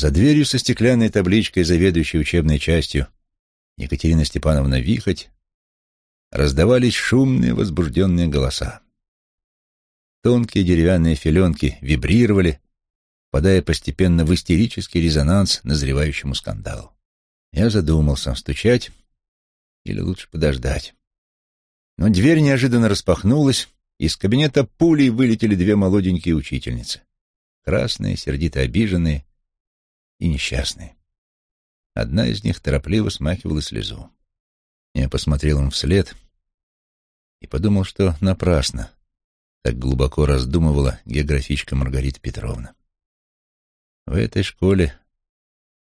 За дверью со стеклянной табличкой, заведующей учебной частью, Екатерина Степановна Вихоть, раздавались шумные возбужденные голоса. Тонкие деревянные филенки вибрировали, впадая постепенно в истерический резонанс назревающему скандалу. Я задумался, стучать или лучше подождать. Но дверь неожиданно распахнулась, и из кабинета пулей вылетели две молоденькие учительницы. Красные, сердито обиженные и несчастные. Одна из них торопливо смахивала слезу. Я посмотрел им вслед и подумал, что напрасно так глубоко раздумывала географичка Маргарита Петровна. В этой школе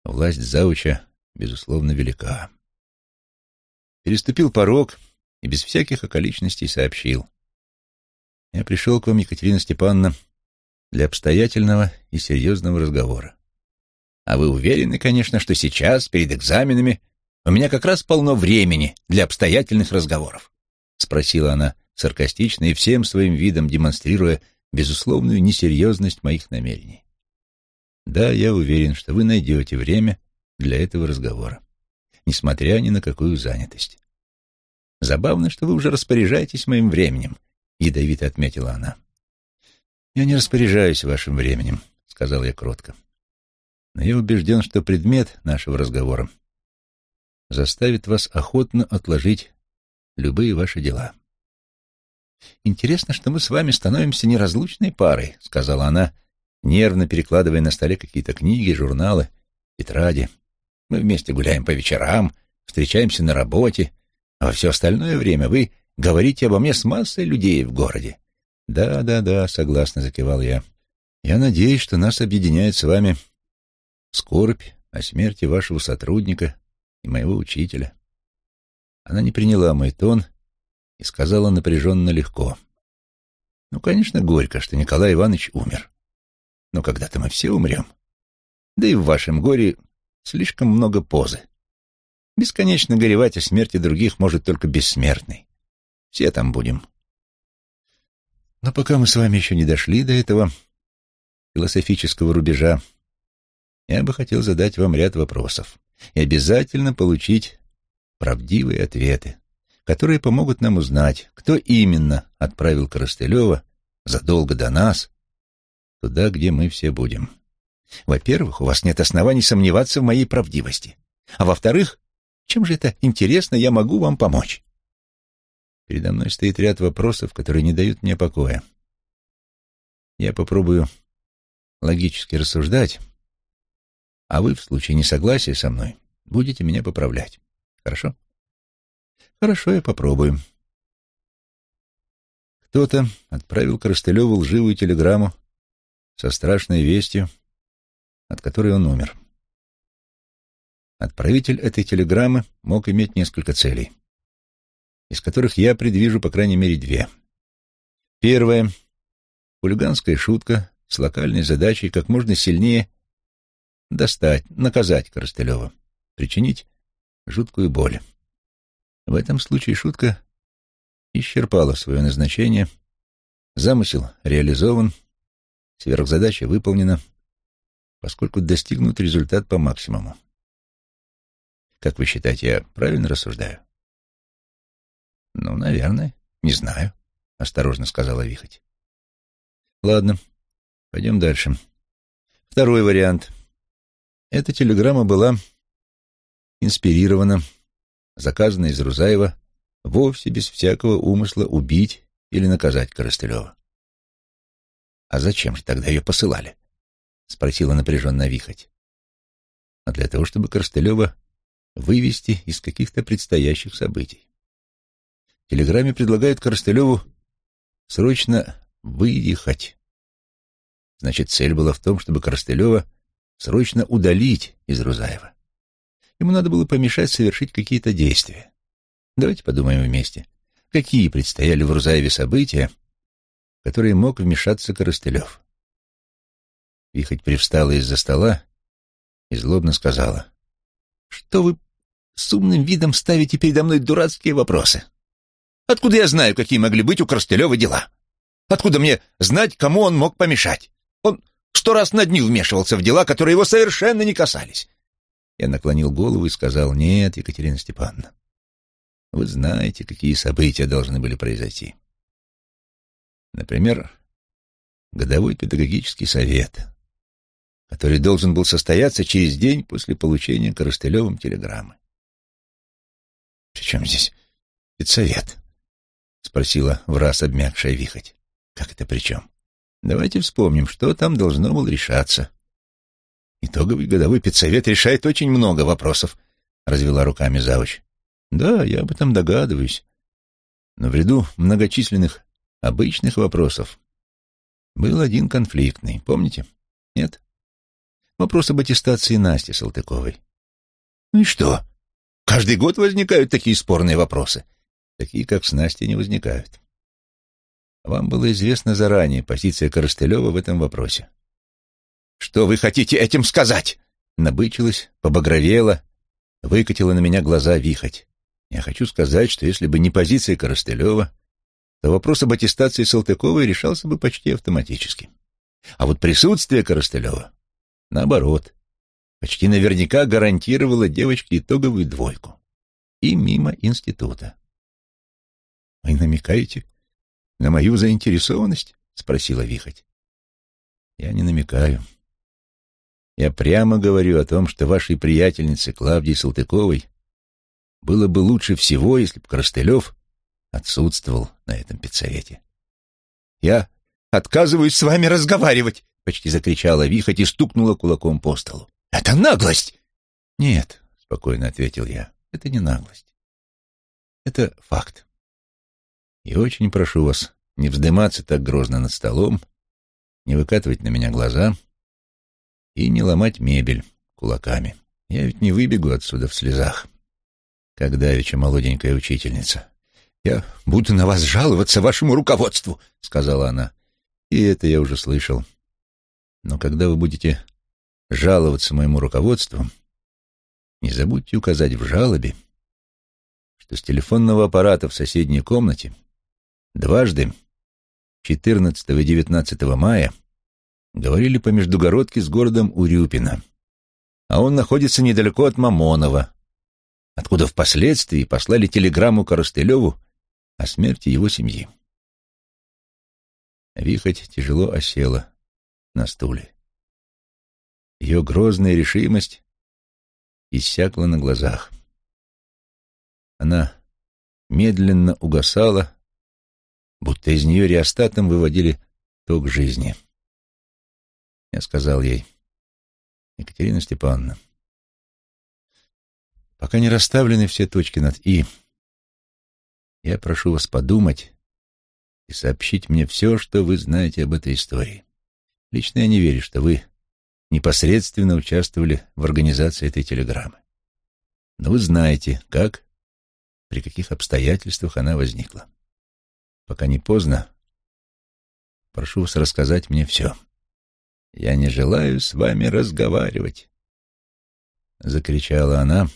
власть зауча, безусловно, велика. Переступил порог и без всяких околичностей сообщил. Я пришел к вам, Екатерина Степановна, для обстоятельного и серьезного разговора. А вы уверены, конечно, что сейчас, перед экзаменами, у меня как раз полно времени для обстоятельных разговоров? Спросила она саркастично и всем своим видом демонстрируя безусловную несерьезность моих намерений. Да, я уверен, что вы найдете время для этого разговора, несмотря ни на какую занятость. Забавно, что вы уже распоряжаетесь моим временем, ядовито отметила она. Я не распоряжаюсь вашим временем, сказал я кротко. Но я убежден, что предмет нашего разговора заставит вас охотно отложить любые ваши дела. Интересно, что мы с вами становимся неразлучной парой, сказала она, нервно перекладывая на столе какие-то книги, журналы, тетради. Мы вместе гуляем по вечерам, встречаемся на работе, а во все остальное время вы говорите обо мне с массой людей в городе. Да, да, да, согласно закивал я. Я надеюсь, что нас объединяет с вами скорбь о смерти вашего сотрудника и моего учителя. Она не приняла мой тон и сказала напряженно легко. Ну, конечно, горько, что Николай Иванович умер. Но когда-то мы все умрем. Да и в вашем горе слишком много позы. Бесконечно горевать о смерти других может только бессмертный. Все там будем. Но пока мы с вами еще не дошли до этого философического рубежа, я бы хотел задать вам ряд вопросов и обязательно получить правдивые ответы, которые помогут нам узнать, кто именно отправил Коростылева задолго до нас туда, где мы все будем. Во-первых, у вас нет оснований сомневаться в моей правдивости. А во-вторых, чем же это интересно, я могу вам помочь? Передо мной стоит ряд вопросов, которые не дают мне покоя. Я попробую логически рассуждать, а вы в случае несогласия со мной будете меня поправлять. Хорошо? Хорошо, я попробую. Кто-то отправил Коростылеву лживую телеграмму со страшной вестью, от которой он умер. Отправитель этой телеграммы мог иметь несколько целей, из которых я предвижу по крайней мере две. Первая — хулиганская шутка с локальной задачей как можно сильнее достать, наказать Коростылева, причинить жуткую боль. В этом случае шутка исчерпала свое назначение, замысел реализован, сверхзадача выполнена, поскольку достигнут результат по максимуму. Как вы считаете, я правильно рассуждаю? Ну, наверное. Не знаю, осторожно сказала Вихоть. Ладно, пойдем дальше. Второй вариант. Эта телеграмма была инспирирована, заказана из Рузаева вовсе без всякого умысла убить или наказать Коростылева. «А зачем же тогда ее посылали?» — спросила напряженно Вихоть. «А для того, чтобы Коростылева вывести из каких-то предстоящих событий. В телеграмме предлагают Коростылеву срочно выехать. Значит, цель была в том, чтобы Коростылева срочно удалить из Рузаева. Ему надо было помешать совершить какие-то действия. Давайте подумаем вместе, какие предстояли в Рузаеве события, которые мог вмешаться Коростылев. Вихоть привстала из-за стола и злобно сказала, «Что вы с умным видом ставите передо мной дурацкие вопросы? Откуда я знаю, какие могли быть у Коростылева дела? Откуда мне знать, кому он мог помешать? Он Сто раз на дню вмешивался в дела, которые его совершенно не касались. Я наклонил голову и сказал, нет, Екатерина Степановна, вы знаете, какие события должны были произойти. Например, годовой педагогический совет, который должен был состояться через день после получения Коростылевым телеграммы. «Причем здесь педсовет?» — спросила в раз обмякшая вихоть. «Как это причем? Давайте вспомним, что там должно было решаться». «Итоговый годовой педсовет решает очень много вопросов», — развела руками завуч. «Да, я об этом догадываюсь. Но в ряду многочисленных обычных вопросов был один конфликтный, помните? Нет? Вопрос об аттестации Насти Салтыковой. Ну и что? Каждый год возникают такие спорные вопросы. Такие, как с Настей, не возникают. Вам было известно заранее позиция Коростылева в этом вопросе. «Что вы хотите этим сказать?» Набычилась, побагровела, выкатила на меня глаза вихоть. Я хочу сказать, что если бы не позиция Коростылева, то вопрос об аттестации Салтыковой решался бы почти автоматически. А вот присутствие Коростылева, наоборот, почти наверняка гарантировало девочке итоговую двойку. И мимо института. «Вы намекаете на мою заинтересованность?» — спросила Вихоть. «Я не намекаю. Я прямо говорю о том, что вашей приятельнице Клавдии Салтыковой было бы лучше всего, если бы Коростылев отсутствовал на этом педсовете. «Я отказываюсь с вами разговаривать!» — почти закричала Вихоть и стукнула кулаком по столу. «Это наглость!» «Нет», — спокойно ответил я, — «это не наглость. Это факт. И очень прошу вас не вздыматься так грозно над столом, не выкатывать на меня глаза и не ломать мебель кулаками. Я ведь не выбегу отсюда в слезах, как давеча молоденькая учительница. «Я буду на вас жаловаться вашему руководству», — сказала она. «И это я уже слышал. Но когда вы будете жаловаться моему руководству, не забудьте указать в жалобе, что с телефонного аппарата в соседней комнате дважды, 14 и 19 мая, говорили по междугородке с городом Урюпино, а он находится недалеко от Мамонова, откуда впоследствии послали телеграмму Коростылеву о смерти его семьи. Вихоть тяжело осела на стуле. Ее грозная решимость иссякла на глазах. Она медленно угасала, будто из нее реостатом выводили ток жизни. Я сказал ей, Екатерина Степановна, пока не расставлены все точки над «и», я прошу вас подумать и сообщить мне все, что вы знаете об этой истории. Лично я не верю, что вы непосредственно участвовали в организации этой телеграммы. Но вы знаете, как, при каких обстоятельствах она возникла. Пока не поздно, прошу вас рассказать мне все. «Я не желаю с вами разговаривать», — закричала она,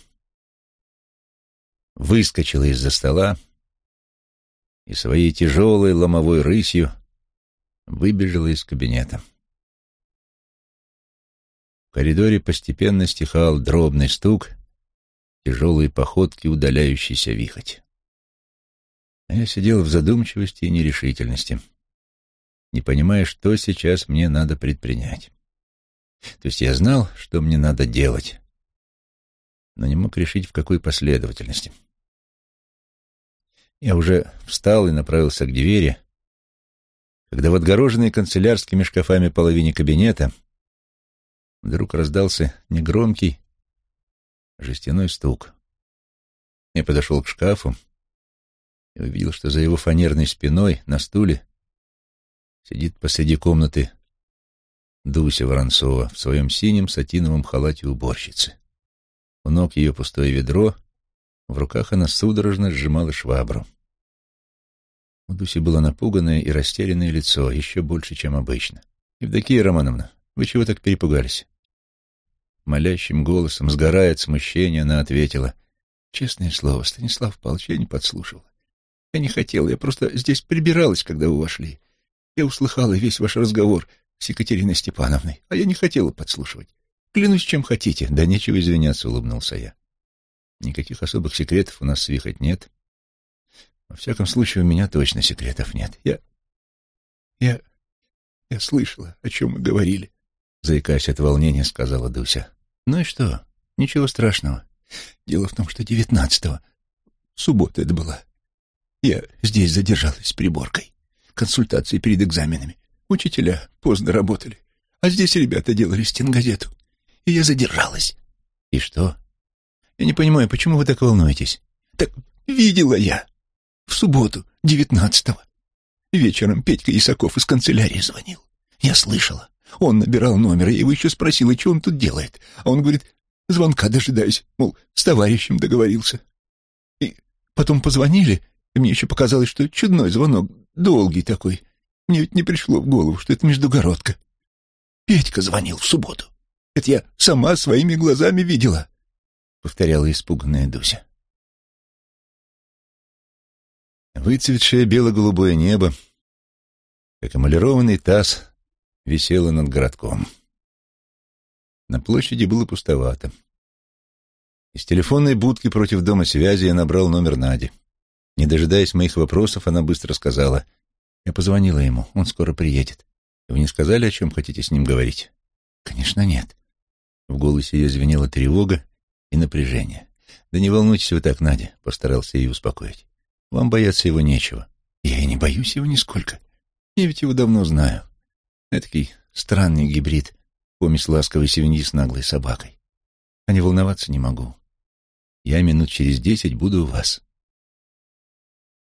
выскочила из-за стола, и своей тяжелой ломовой рысью выбежала из кабинета. В коридоре постепенно стихал дробный стук, тяжелые походки удаляющейся вихоть. Я сидел в задумчивости и нерешительности, не понимая, что сейчас мне надо предпринять. То есть я знал, что мне надо делать, но не мог решить, в какой последовательности. Я уже встал и направился к двери, когда в отгороженной канцелярскими шкафами половине кабинета вдруг раздался негромкий жестяной стук. Я подошел к шкафу и увидел, что за его фанерной спиной на стуле сидит посреди комнаты Дуся Воронцова в своем синем сатиновом халате уборщицы. У ног ее пустое ведро, в руках она судорожно сжимала швабру. У Дуси было напуганное и растерянное лицо, еще больше, чем обычно. «Евдокия Романовна, вы чего так перепугались?» Молящим голосом, сгорая от смущения, она ответила. «Честное слово, Станислав Павлович, я не подслушал. Я не хотел, я просто здесь прибиралась, когда вы вошли. Я услыхала весь ваш разговор. с Екатериной Степановной, а я не хотела подслушивать. Клянусь, чем хотите. Да нечего извиняться, улыбнулся я. Никаких особых секретов у нас с Вихоть нет. Во всяком случае, у меня точно секретов нет. Я... я... я слышала, о чем мы говорили. Заикаясь от волнения, сказала Дуся. Ну и что? Ничего страшного. Дело в том, что девятнадцатого, суббота это была, я здесь задержалась с приборкой. Консультации перед экзаменами. Учителя поздно работали. А здесь ребята делали стенгазету. И я задержалась. И что? Я не понимаю, почему вы так волнуетесь? Так видела я. В субботу, девятнадцатого. Вечером Петька Исаков из канцелярии звонил. Я слышала. Он набирал номер, я его еще спросила, что он тут делает. А он говорит, звонка дожидаюсь, мол, с товарищем договорился. И потом позвонили, и мне еще показалось, что чудной звонок, долгий такой. Мне ведь не пришло в голову, что это междугородка. Петька звонил в субботу. Это я сама своими глазами видела, — повторяла испуганная Дуся. Выцветшее бело-голубое небо, как эмалированный таз, висело над городком. На площади было пустовато. Из телефонной будки против дома связи я набрал номер Нади. Не дожидаясь моих вопросов, она быстро сказала. «Я позвонила ему, он скоро приедет. Вы не сказали, о чем хотите с ним говорить?» «Конечно, нет». В голосе ее звенела тревога и напряжение. «Да не волнуйтесь вы так, Надя», — постарался ее успокоить. «Вам бояться его нечего». «Я и не боюсь его нисколько. Я ведь его давно знаю. Этакий странный гибрид, помесь ласковой свиньи с наглой собакой. А не волноваться не могу. Я минут через десять буду у вас.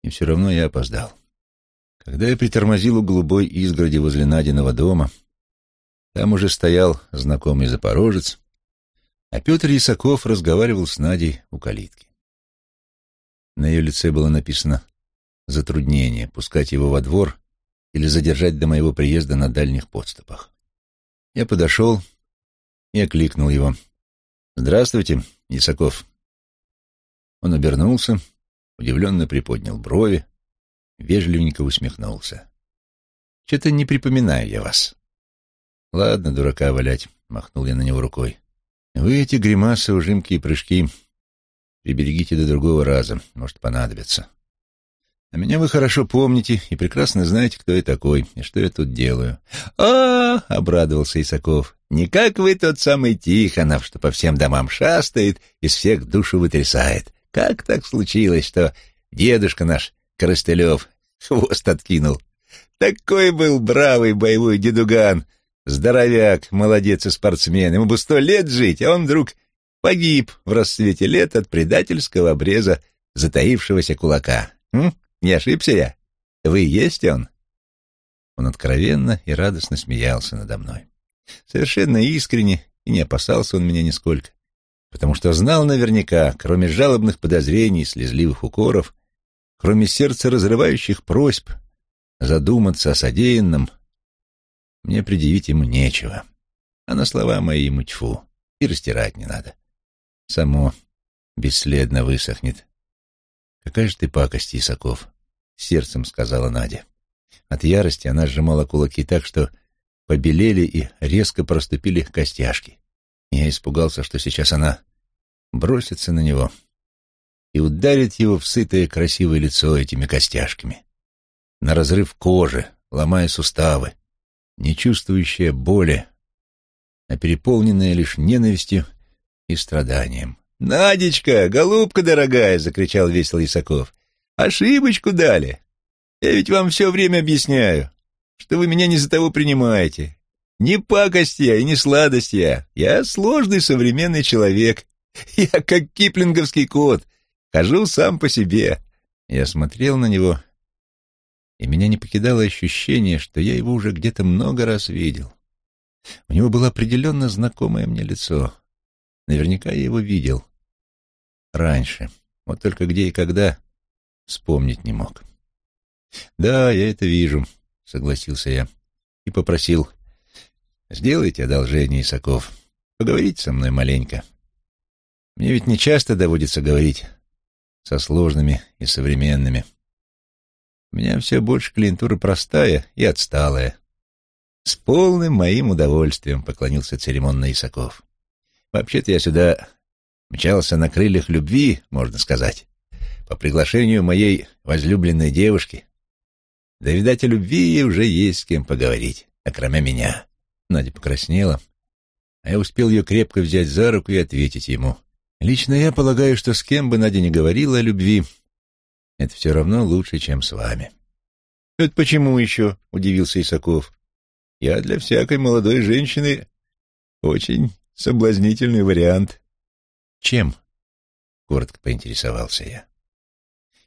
И все равно я опоздал. Когда я притормозил у голубой изгороди возле Надиного дома, там уже стоял знакомый запорожец, а Петр Ясаков разговаривал с Надей у калитки. На ее лице было написано «затруднение, пускать его во двор или задержать до моего приезда на дальних подступах». Я подошел и окликнул его. «Здравствуйте, Ясаков». Он обернулся, удивленно приподнял брови, вежливенько усмехнулся. «Что-то не припоминаю я вас». «Ладно, дурака валять», — махнул я на него рукой. «Вы эти гримасы, ужимки и прыжки приберегите до другого раза, может понадобится. А меня вы хорошо помните и прекрасно знаете, кто я такой и что я тут делаю». «А, — обрадовался Исаков, — не как вы тот самый Тихонов, что по всем домам шастает, из всех душу вытрясает. Как так случилось, что дедушка наш, Коростылев, хвост откинул? Такой был бравый боевой дедуган, здоровяк, молодец и спортсмен. Ему бы сто лет жить, а он вдруг погиб в расцвете лет от предательского обреза затаившегося кулака. М? Не ошибся я? Вы есть он?» Он откровенно и радостно смеялся надо мной. Совершенно искренне, и не опасался он меня нисколько потому что знал наверняка, кроме жалобных подозрений слезливых укоров, кроме сердца разрывающих просьб, задуматься о содеянном, мне предъявить ему нечего. А на слова мои ему тьфу, и растирать не надо. Само бесследно высохнет. «Какая же ты пакость, Исаков!» — сердцем сказала Надя. От ярости она сжимала кулаки так, что побелели и резко проступили костяшки. Я испугался, что сейчас она бросится на него и ударит его в сытое красивое лицо этими костяшками, на разрыв кожи, ломая суставы, не чувствующая боли, а переполненная лишь ненавистью и страданием. «Надечка, голубка дорогая!» — закричал весело Исаков. «Ошибочку дали! Я ведь вам все время объясняю, что вы меня не за того принимаете. Не пакость и не сладость я. Я сложный современный человек. Я как киплинговский кот. Хожу сам по себе. Я смотрел на него, и меня не покидало ощущение, что я его уже где-то много раз видел. У него было определенно знакомое мне лицо. Наверняка я его видел. Раньше. Вот только где и когда вспомнить не мог. «Да, я это вижу», — согласился я и попросил Сделайте одолжение, Исаков. Поговорите со мной маленько. Мне ведь не часто доводится говорить со сложными и современными. У меня все больше клиентура простая и отсталая. С полным моим удовольствием поклонился церемонно Исаков. Вообще-то я сюда мчался на крыльях любви, можно сказать, по приглашению моей возлюбленной девушки. Да, видать, о любви ей уже есть с кем поговорить, окромя меня. Надя покраснела, а я успел ее крепко взять за руку и ответить ему. Лично я полагаю, что с кем бы Надя не говорила о любви, это все равно лучше, чем с вами. — Это почему еще? — удивился Исаков. — Я для всякой молодой женщины очень соблазнительный вариант. — Чем? — коротко поинтересовался я.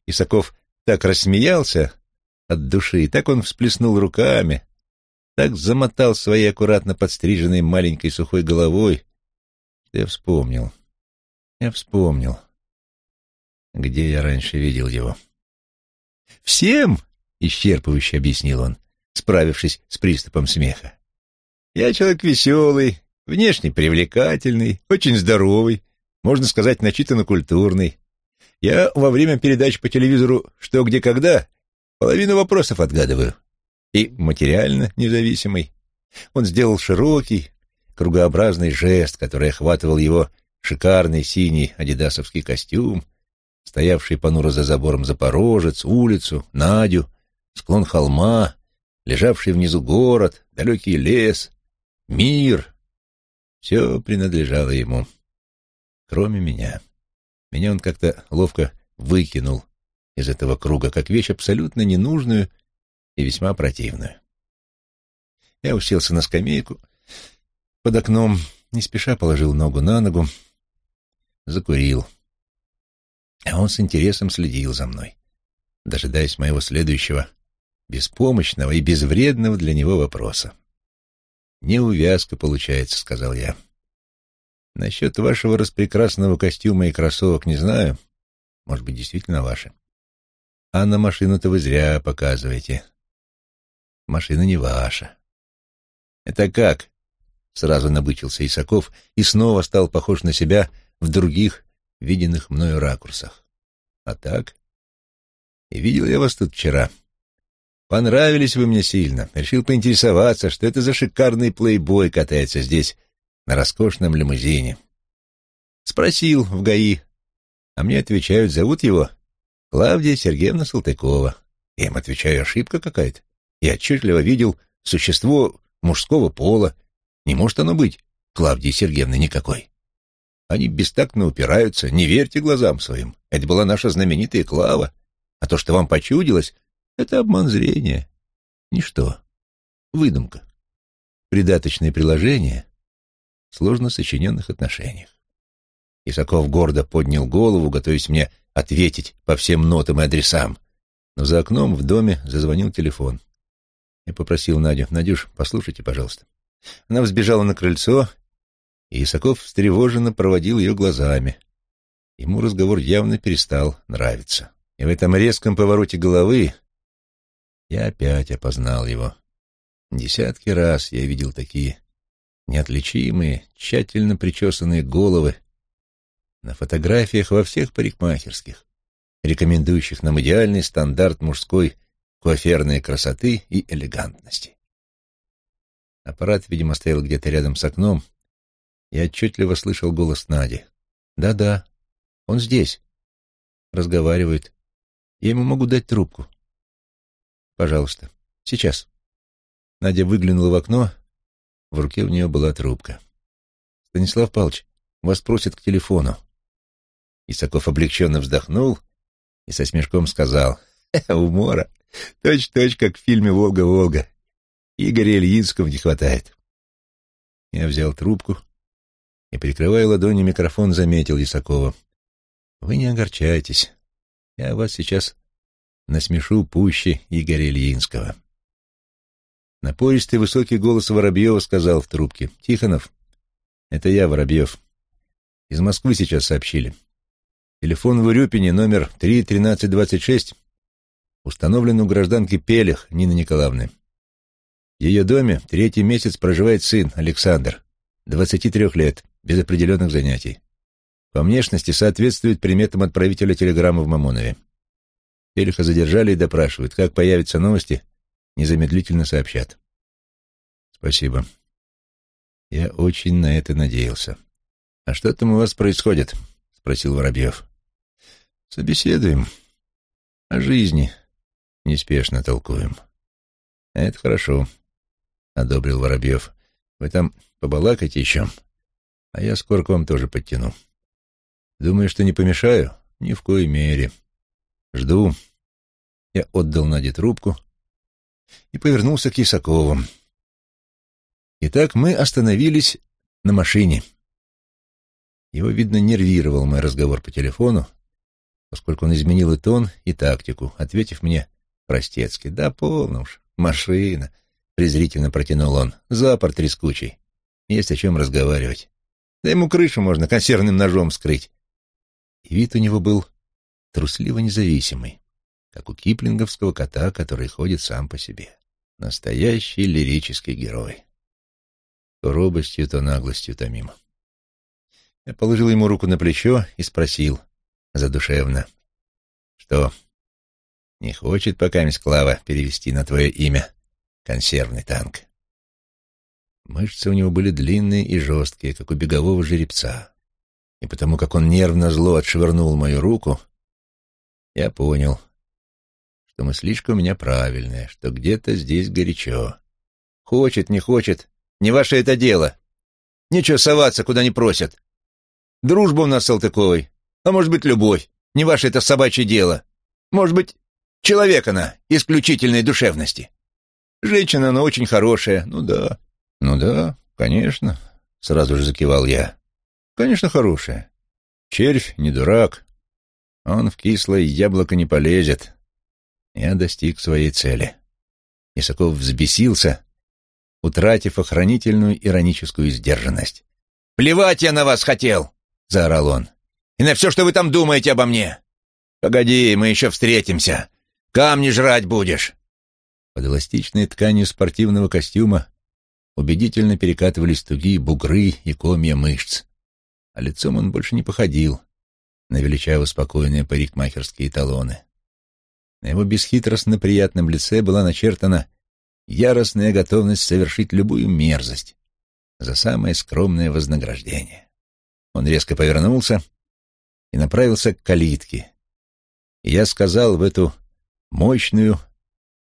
Исаков так рассмеялся от души, так он всплеснул руками, так замотал своей аккуратно подстриженной маленькой сухой головой, что я вспомнил. Я вспомнил, где я раньше видел его. «Всем!» — исчерпывающе объяснил он, справившись с приступом смеха. «Я человек веселый, внешне привлекательный, очень здоровый, можно сказать, начитанно культурный. Я во время передач по телевизору «Что, где, когда» половину вопросов отгадываю. И материально независимый. Он сделал широкий, кругообразный жест, который охватывал его шикарный синий адидасовский костюм, стоявший понуро за забором Запорожец, улицу, Надю, склон холма, лежавший внизу город, далекий лес, мир. Все принадлежало ему, кроме меня. Меня он как-то ловко выкинул из этого круга, как вещь абсолютно ненужную и весьма противную. Я уселся на скамейку под окном, не спеша положил ногу на ногу, закурил. А он с интересом следил за мной, дожидаясь моего следующего беспомощного и безвредного для него вопроса. «Неувязка получается», — сказал я. «Насчет вашего распрекрасного костюма и кроссовок не знаю. Может быть, действительно ваши. А на машину-то вы зря показываете. Машина не ваша». «Это как?» — сразу набычился Исаков и снова стал похож на себя в других, виденных мною ракурсах. А так? И видел я вас тут вчера. Понравились вы мне сильно. Решил поинтересоваться, что это за шикарный плейбой катается здесь на роскошном лимузине. Спросил в ГАИ, а мне отвечают, зовут его Клавдия Сергеевна Салтыкова. Я им отвечаю, ошибка какая-то. Я отчетливо видел существо мужского пола. Не может оно быть Клавдии Сергеевны никакой. Они бестактно упираются. Не верьте глазам своим. Это была наша знаменитая Клава. А то, что вам почудилось, это обман зрения. Ничто. Выдумка. Придаточное приложение в сложно сочиненных отношениях. Исаков гордо поднял голову, готовясь мне ответить по всем нотам и адресам. Но за окном в доме зазвонил телефон. Я попросил Надю, «Надюш, послушайте, пожалуйста». Она взбежала на крыльцо и Исаков встревоженно проводил ее глазами. Ему разговор явно перестал нравиться. И в этом резком повороте головы я опять опознал его. Десятки раз я видел такие неотличимые, тщательно причесанные головы на фотографиях во всех парикмахерских, рекомендующих нам идеальный стандарт мужской куаферной красоты и элегантности. Аппарат, видимо, стоял где-то рядом с окном, я отчетливо слышал голос Нади. «Да-да, он здесь. Разговаривает. Я ему могу дать трубку. Пожалуйста, сейчас». Надя выглянула в окно, в руке у нее была трубка. «Станислав Павлович, вас просят к телефону». Исаков облегченно вздохнул и со смешком сказал, «Умора, точь-точь, как в фильме «Волга-Волга». Игоря Ильинского не хватает». Я взял трубку, и, прикрывая ладонью микрофон, заметил Исакова. «Вы не огорчайтесь. Я вас сейчас насмешу пуще Игоря Ильинского». Напористый высокий голос Воробьева сказал в трубке. «Тихонов, это я, Воробьев. Из Москвы сейчас сообщили. Телефон в Урюпине, номер 31326, установлен у гражданки Пелех Нины Николаевны. В ее доме третий месяц проживает сын Александр, 23 лет без определенных занятий. По внешности соответствует приметам отправителя телеграммы в Мамонове. Пелиха задержали и допрашивают. Как появятся новости, незамедлительно сообщат. Спасибо. Я очень на это надеялся. А что там у вас происходит? Спросил Воробьев. Собеседуем. О жизни неспешно толкуем. Это хорошо, одобрил Воробьев. Вы там побалакайте еще, а я скоро к вам тоже подтяну. Думаю, что не помешаю? Ни в коей мере. Жду. Я отдал Наде трубку и повернулся к Исакову. Итак, мы остановились на машине. Его, видно, нервировал мой разговор по телефону, поскольку он изменил и тон, и тактику, ответив мне простецки. «Да, полно уж, машина», — презрительно протянул он, — «запор трескучий. Есть о чем разговаривать. Да ему крышу можно консервным ножом скрыть». И вид у него был трусливо независимый, как у киплинговского кота, который ходит сам по себе. Настоящий лирический герой то робостью, то наглостью томим. Я положил ему руку на плечо и спросил задушевно, что не хочет пока мисс перевести на твое имя консервный танк. Мышцы у него были длинные и жесткие, как у бегового жеребца. И потому как он нервно зло отшвырнул мою руку, я понял, что мыслишка у меня правильная, что где-то здесь горячо. Хочет, не хочет, не ваше это дело. Нечего соваться, куда не просят. Дружба у нас с Салтыковой, а может быть, любовь. Не ваше это собачье дело. Может быть, человек она, исключительной душевности. Женщина она очень хорошая, ну да. Ну да, конечно, сразу же закивал я. Конечно, хорошая. Червь не дурак. Он в кислое яблоко не полезет. Я достиг своей цели. Исаков взбесился, утратив охранительную ироническую сдержанность. «Плевать я на вас хотел!» — заорал он. «И на все, что вы там думаете обо мне! Погоди, мы еще встретимся! Камни жрать будешь!» Под эластичной тканью спортивного костюма убедительно перекатывались тугие бугры и комья мышц, а лицом он больше не походил на величаво спокойные парикмахерские талоны. На его бесхитростно приятном лице была начертана яростная готовность совершить любую мерзость за самое скромное вознаграждение. Он резко повернулся и направился к калитке. И я сказал в эту мощную,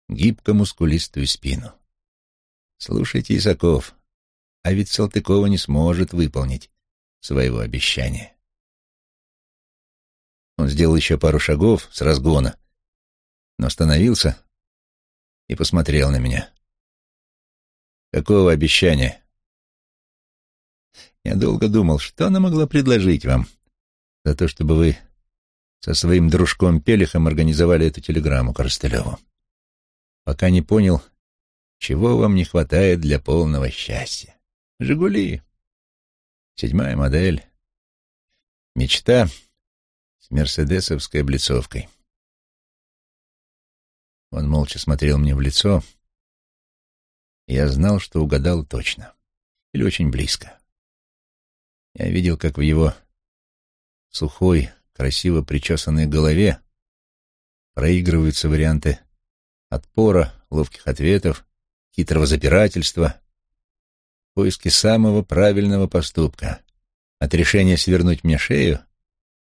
гибко-мускулистую спину. «Слушайте, Исаков, а ведь Салтыкова не сможет выполнить своего обещания». Он сделал еще пару шагов с разгона, но остановился и посмотрел на меня. «Какого обещания?» Я долго думал, что она могла предложить вам за то, чтобы вы со своим дружком Пелихом организовали эту телеграмму Коростылеву. Пока не понял, чего вам не хватает для полного счастья. «Жигули». Седьмая модель. Мечта с мерседесовской облицовкой. Он молча смотрел мне в лицо, я знал, что угадал точно. Или очень близко. Я видел, как в его сухой, красиво причесанной голове. Проигрываются варианты отпора, ловких ответов, хитрого запирательства, поиски самого правильного поступка, от решения свернуть мне шею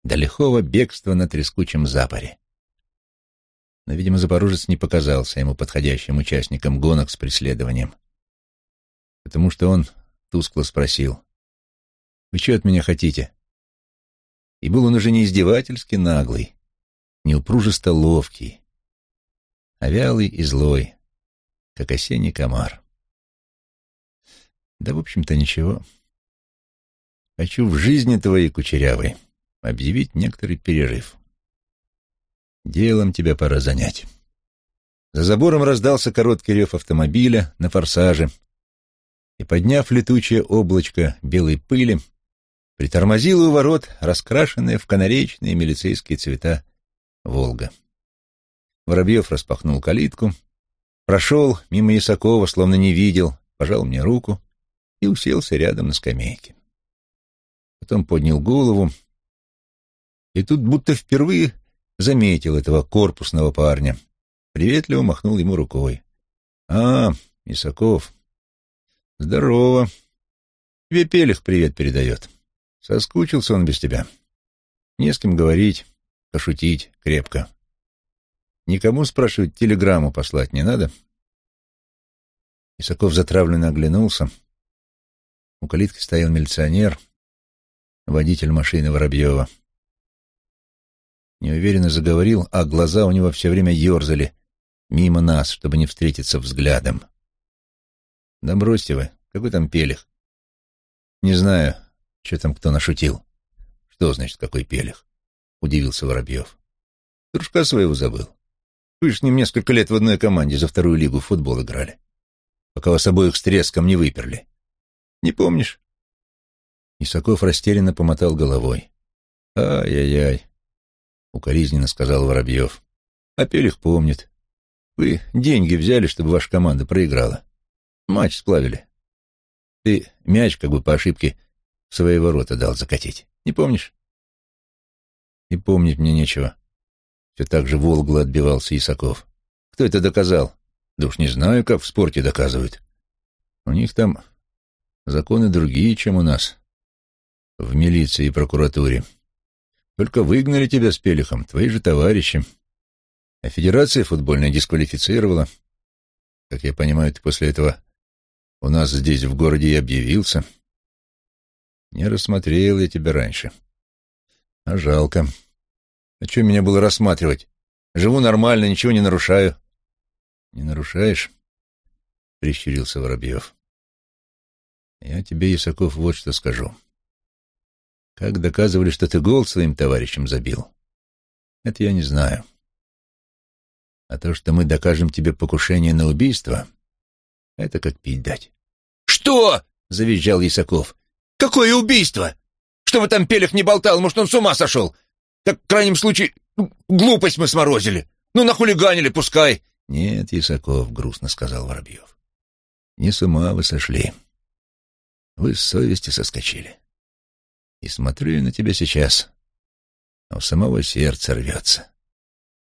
до лихого бегства на трескучем запоре. Но, видимо, Запорожец не показался ему подходящим участником гонок с преследованием, потому что он тускло спросил, «Вы что от меня хотите?» И был он уже не издевательски наглый, не упружисто ловкий, а вялый и злой, как осенний комар. Да, в общем-то, ничего. Хочу в жизни твоей кучерявой объявить некоторый перерыв. Делом тебя пора занять. За забором раздался короткий рев автомобиля на форсаже, и, подняв летучее облачко белой пыли, притормозила у ворот раскрашенная в канаречные милицейские цвета «Волга». Воробьев распахнул калитку, прошел мимо Исакова, словно не видел, пожал мне руку и уселся рядом на скамейке. Потом поднял голову, и тут будто впервые заметил этого корпусного парня. Приветливо махнул ему рукой. «А, Исаков, Здорово. Тебе Пелих привет передает. Соскучился он без тебя. Не с кем говорить, пошутить крепко. Никому, спрашивать, телеграмму послать не надо? Исаков затравленно оглянулся. У калитки стоял милиционер, водитель машины Воробьева. Неуверенно заговорил, а глаза у него все время ерзали мимо нас, чтобы не встретиться взглядом. Да бросьте вы, какой там пелих? Не знаю, что там кто нашутил. Что значит, какой пелих? Удивился Воробьев. Дружка своего забыл. Вы же с ним несколько лет в одной команде за вторую лигу в футбол играли, пока вас обоих с треском не выперли. Не помнишь? Исаков растерянно помотал головой. «Ай-яй-яй», — укоризненно сказал Воробьев. «А Пелих помнит. Вы деньги взяли, чтобы ваша команда проиграла. Матч сплавили. Ты мяч как бы по ошибке свои ворота дал закатить. Не помнишь?» «И помнить мне нечего», все так же волгло отбивался Исаков. Кто это доказал? Да уж не знаю, как в спорте доказывают. У них там законы другие, чем у нас. В милиции и прокуратуре. Только выгнали тебя с Пелихом, твои же товарищи. А федерация футбольная дисквалифицировала. Как я понимаю, ты после этого у нас здесь в городе и объявился. Не рассмотрел я тебя раньше. А жалко. А что меня было рассматривать? Живу нормально, ничего не нарушаю. Не нарушаешь? Прищурился Воробьев. Я тебе, Исаков, вот что скажу. Как доказывали, что ты гол своим товарищам забил? Это я не знаю. А то, что мы докажем тебе покушение на убийство, это как пить дать. «Что?» — завизжал Исаков. «Какое убийство? Что вы там Пелех не болтал? Может, он с ума сошел? Так, в крайнем случае, глупость мы сморозили. Ну, нахулиганили, пускай. Нет, Исаков, грустно сказал Воробьев. Не с ума вы сошли. Вы с совести соскочили. И смотрю я на тебя сейчас, а у самого сердце рвется.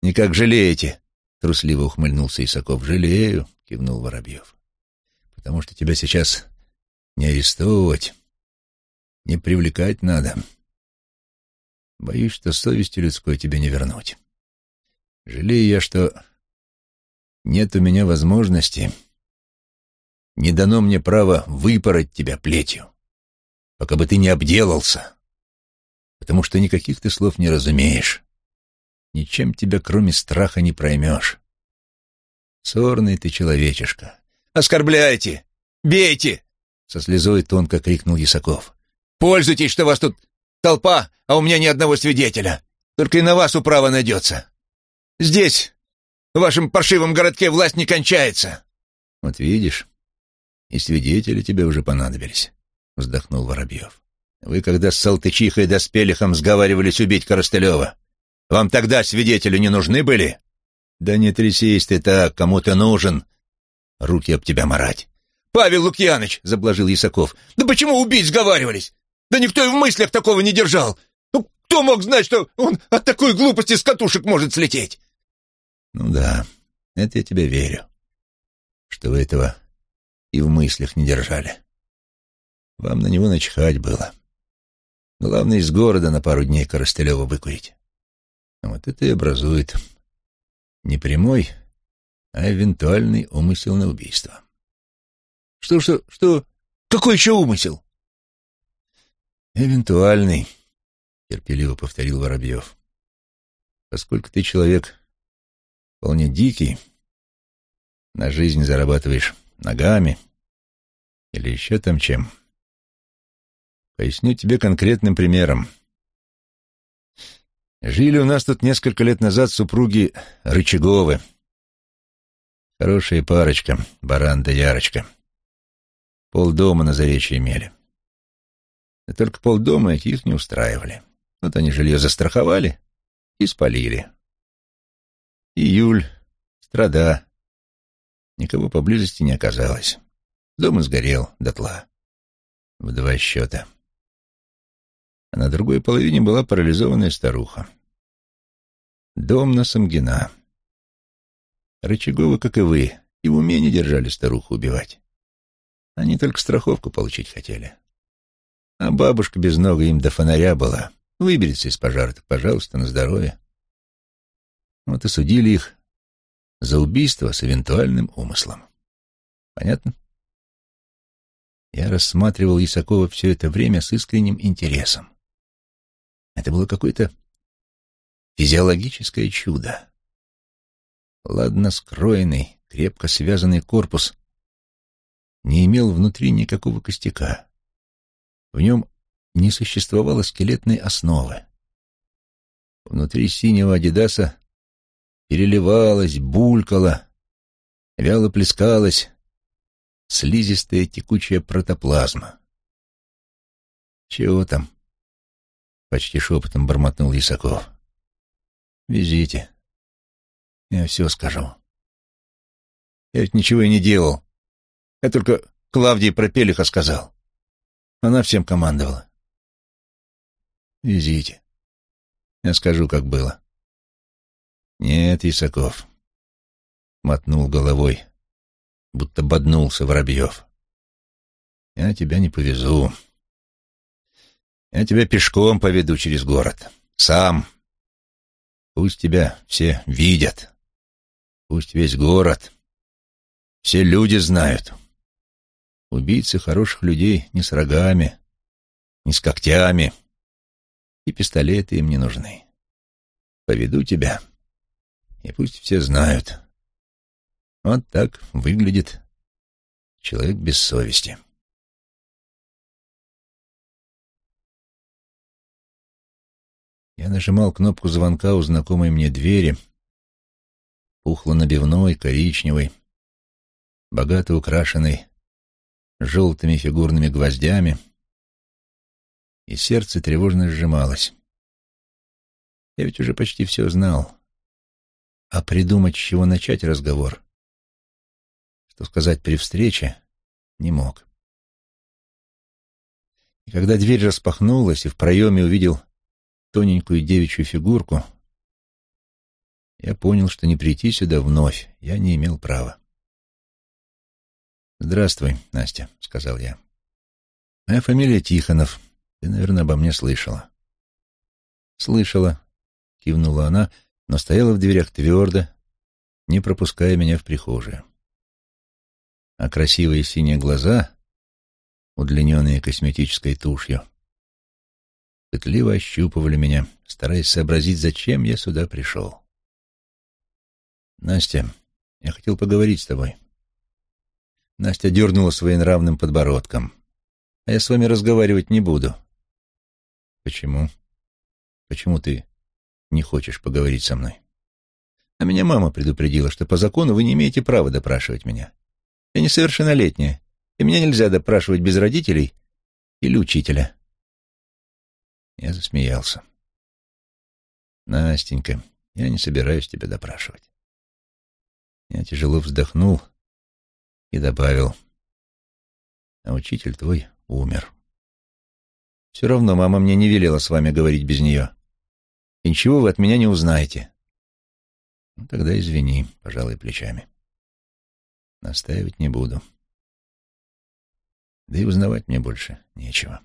Никак жалеете, трусливо ухмыльнулся Исаков. Жалею, кивнул Воробьев. Потому что тебя сейчас не арестовывать, не привлекать надо. Боюсь, что совести людской тебе не вернуть. Жалею я, что нет у меня возможности, не дано мне право выпороть тебя плетью, пока бы ты не обделался, потому что никаких ты слов не разумеешь, ничем тебя, кроме страха, не проймешь. Сорный ты человечишка. «Оскорбляйте! Бейте!» — со слезой тонко крикнул Ясаков. «Пользуйтесь, что вас тут Толпа, а у меня ни одного свидетеля. Только и на вас управа найдется. Здесь, в вашем паршивом городке, власть не кончается. Вот видишь, и свидетели тебе уже понадобились, вздохнул Воробьев. Вы когда с Салтычихой да с Пелихом сговаривались убить Коростылева, вам тогда свидетели не нужны были? Да не трясись ты так, кому ты нужен. Руки об тебя марать. «Павел Лукьяныч!» — заблажил Ясаков. «Да почему убить сговаривались? Да никто и в мыслях такого не держал. Ну, кто мог знать, что он от такой глупости с катушек может слететь? Ну да, это я тебе верю, что вы этого и в мыслях не держали. Вам на него начхать было. Главное, из города на пару дней Коростылева выкурить. Вот это и образует не прямой, а эвентуальный умысел на убийство. Что, что, что? Какой еще умысел? «Эвентуальный», — терпеливо повторил Воробьев. «Поскольку ты человек вполне дикий, на жизнь зарабатываешь ногами или еще там чем. Поясню тебе конкретным примером. Жили у нас тут несколько лет назад супруги Рычаговы. Хорошая парочка, баран да ярочка. Полдома на заречье имели. Да только полдома их не устраивали. Вот они жилье застраховали и спалили. Июль, страда. Никого поблизости не оказалось. Дом сгорел дотла. В два счета. А на другой половине была парализованная старуха. Дом на Самгина. Рычаговы, как и вы, и в уме не держали старуху убивать. Они только страховку получить хотели. А бабушка без ног им до фонаря была. Выберется из пожара, пожалуйста, на здоровье. Вот и судили их за убийство с эвентуальным умыслом. Понятно? Я рассматривал Исакова все это время с искренним интересом. Это было какое-то физиологическое чудо. Ладно скроенный, крепко связанный корпус не имел внутри никакого костяка. В нем не существовало скелетной основы. Внутри синего адидаса переливалась, булькала, вяло плескалась слизистая текучая протоплазма. «Чего там?» — почти шепотом бормотнул Ясаков. «Везите. Я все скажу. Я ведь ничего и не делал. Я только Клавдии про Пелиха сказал. Она всем командовала. Везите. Я скажу, как было. Нет, Исаков. Мотнул головой, будто боднулся Воробьев. Я тебя не повезу. Я тебя пешком поведу через город. Сам. Пусть тебя все видят. Пусть весь город, все люди знают. Убийцы хороших людей не с рогами, не с когтями, и пистолеты им не нужны. Поведу тебя, и пусть все знают. Вот так выглядит человек без совести. Я нажимал кнопку звонка у знакомой мне двери, пухло-набивной, коричневой, богато украшенной желтыми фигурными гвоздями, и сердце тревожно сжималось. Я ведь уже почти все знал. А придумать, с чего начать разговор, что сказать при встрече, не мог. И когда дверь распахнулась, и в проеме увидел тоненькую девичью фигурку, я понял, что не прийти сюда вновь я не имел права. «Здравствуй, Настя», — сказал я. «Моя фамилия Тихонов. Ты, наверное, обо мне слышала». «Слышала», — кивнула она, но стояла в дверях твердо, не пропуская меня в прихожую. А красивые синие глаза, удлиненные косметической тушью, пытливо ощупывали меня, стараясь сообразить, зачем я сюда пришел. «Настя, я хотел поговорить с тобой», Настя дернула своим подбородком. «А я с вами разговаривать не буду». «Почему? Почему ты не хочешь поговорить со мной?» «А меня мама предупредила, что по закону вы не имеете права допрашивать меня. Я несовершеннолетняя, и меня нельзя допрашивать без родителей или учителя». Я засмеялся. «Настенька, я не собираюсь тебя допрашивать». Я тяжело вздохнул и добавил, а учитель твой умер. Все равно мама мне не велела с вами говорить без нее. И ничего вы от меня не узнаете. Ну, тогда извини, пожалуй, плечами. Настаивать не буду. Да и узнавать мне больше нечего.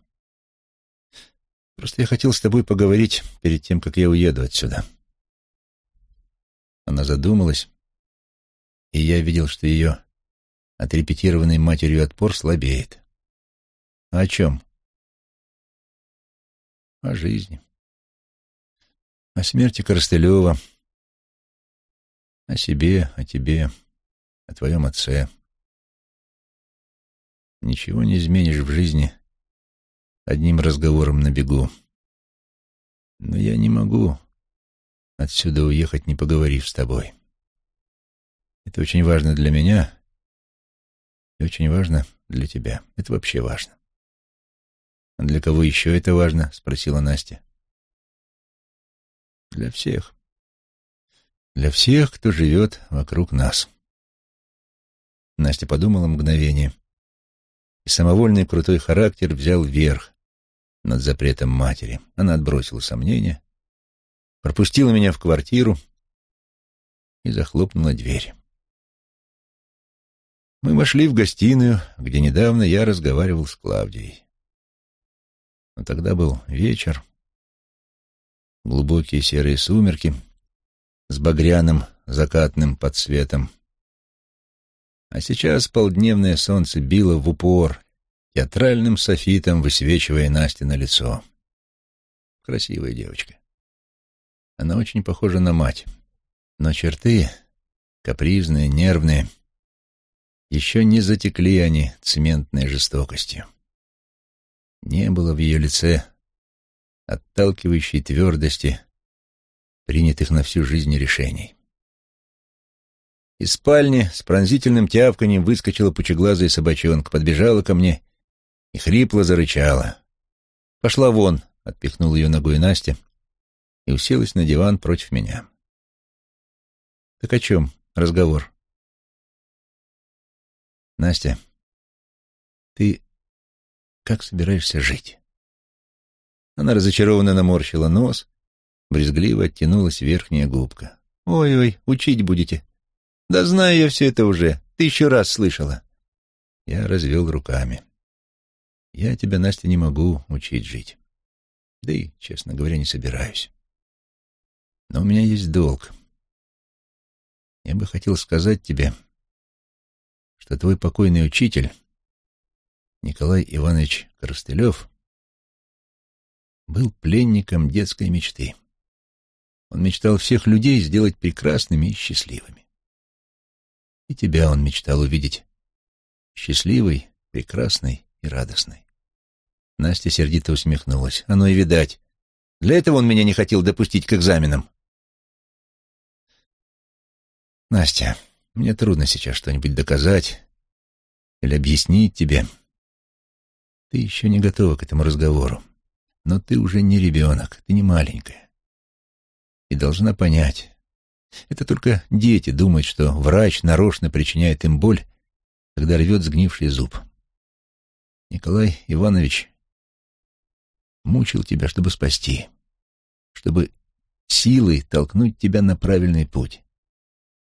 Просто я хотел с тобой поговорить перед тем, как я уеду отсюда. Она задумалась, и я видел, что ее отрепетированный матерью отпор слабеет. О чем? О жизни. О смерти Коростылева. О себе, о тебе, о твоем отце. Ничего не изменишь в жизни одним разговором на бегу. Но я не могу отсюда уехать, не поговорив с тобой. Это очень важно для меня и очень важно для тебя. Это вообще важно. «А для кого еще это важно?» — спросила Настя. «Для всех. Для всех, кто живет вокруг нас». Настя подумала мгновение, и самовольный крутой характер взял верх над запретом матери. Она отбросила сомнения, пропустила меня в квартиру и захлопнула дверь. Мы вошли в гостиную, где недавно я разговаривал с Клавдией. Но тогда был вечер, глубокие серые сумерки с багряным закатным подсветом. А сейчас полдневное солнце било в упор, театральным софитом высвечивая Насте на лицо. Красивая девочка. Она очень похожа на мать, но черты, капризные, нервные, еще не затекли они цементной жестокостью. Не было в ее лице отталкивающей твердости принятых на всю жизнь решений. Из спальни с пронзительным тявканьем выскочила пучеглазая собачонка, подбежала ко мне и хрипло зарычала. «Пошла вон!» — отпихнул ее ногой Настя и уселась на диван против меня. «Так о чем разговор?» «Настя, ты как собираешься жить?» Она разочарованно наморщила нос, брезгливо оттянулась верхняя губка. «Ой-ой, учить будете. Да знаю я все это уже, тысячу раз слышала». Я развел руками. «Я тебя, Настя, не могу учить жить. Да и, честно говоря, не собираюсь. Но у меня есть долг. Я бы хотел сказать тебе, что твой покойный учитель, Николай Иванович Коростылев, был пленником детской мечты. Он мечтал всех людей сделать прекрасными и счастливыми. И тебя он мечтал увидеть счастливой, прекрасной и радостной. Настя сердито усмехнулась. Оно и видать. Для этого он меня не хотел допустить к экзаменам. Настя, мне трудно сейчас что-нибудь доказать или объяснить тебе. Ты еще не готова к этому разговору. Но ты уже не ребенок, ты не маленькая. И должна понять. Это только дети думают, что врач нарочно причиняет им боль, когда рвет сгнивший зуб. Николай Иванович мучил тебя, чтобы спасти, чтобы силой толкнуть тебя на правильный путь.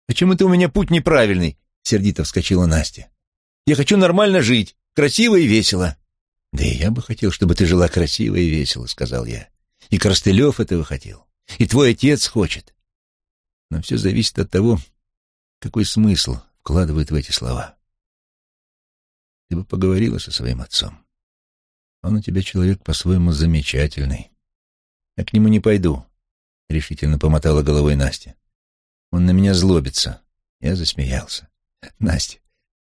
«Почему ты у меня путь неправильный?» — сердито вскочила Настя. «Я хочу нормально жить, красиво и весело». «Да и я бы хотел, чтобы ты жила красиво и весело», — сказал я. «И Коростылев этого хотел. И твой отец хочет. Но все зависит от того, какой смысл вкладывает в эти слова. Ты бы поговорила со своим отцом. Он у тебя человек по-своему замечательный. Я к нему не пойду», — решительно помотала головой Настя. «Он на меня злобится». Я засмеялся. «Настя,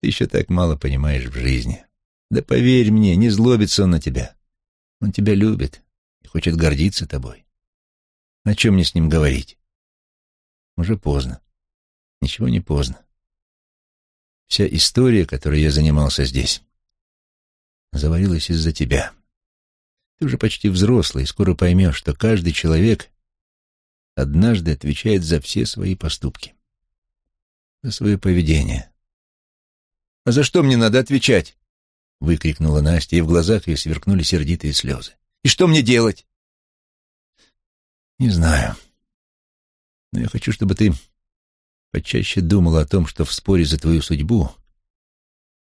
ты еще так мало понимаешь в жизни». Да поверь мне, не злобится он на тебя. Он тебя любит и хочет гордиться тобой. О чем мне с ним говорить? Уже поздно. Ничего не поздно. Вся история, которой я занимался здесь, заварилась из-за тебя. Ты уже почти взрослый и скоро поймешь, что каждый человек однажды отвечает за все свои поступки, за свое поведение. А за что мне надо отвечать? выкрикнула Настя, и в глазах ее сверкнули сердитые слезы. «И что мне делать?» «Не знаю. Но я хочу, чтобы ты почаще думала о том, что в споре за твою судьбу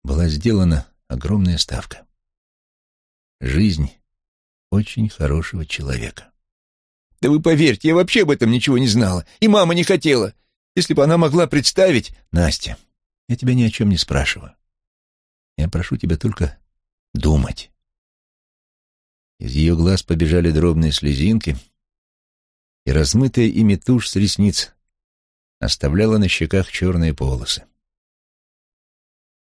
была сделана огромная ставка. Жизнь очень хорошего человека». «Да вы поверьте, я вообще об этом ничего не знала, и мама не хотела. Если бы она могла представить...» «Настя, я тебя ни о чем не спрашиваю. Я прошу тебя только думать. Из ее глаз побежали дробные слезинки, и размытая ими тушь с ресниц оставляла на щеках черные полосы.